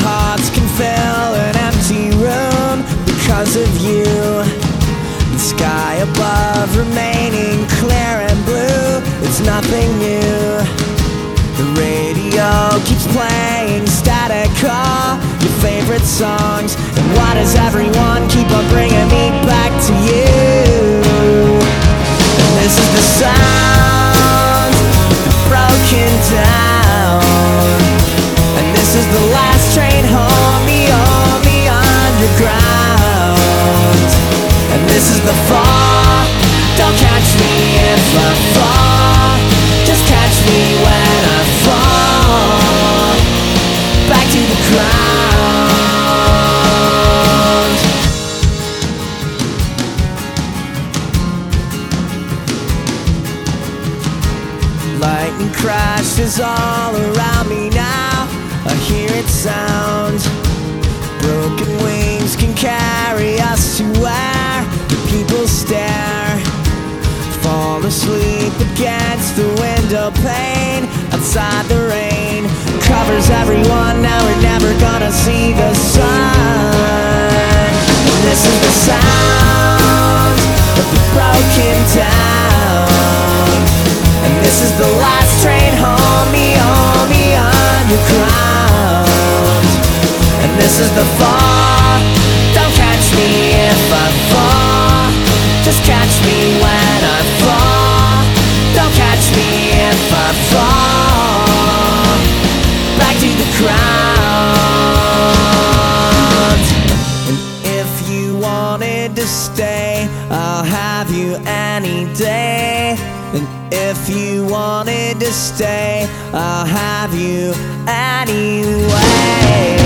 hearts can fill an empty room because of you. The sky above remaining clear and blue, it's nothing new. The radio keeps playing static call, your favorite songs. And why does everyone keep on bringing me back to you? And this is the sound. Lightning crashes all around me now. I hear it sound. Broken wings can carry us to where the people stare. Fall asleep against the window pane outside the rain. Covers everyone, now we're never gonna see this is the fall. Don't catch me if I fall. Just catch me when I fall. Don't catch me if I fall. Back to the ground. And if you wanted to stay, I'll have you any day. And if you wanted to stay, I'll have you anyway.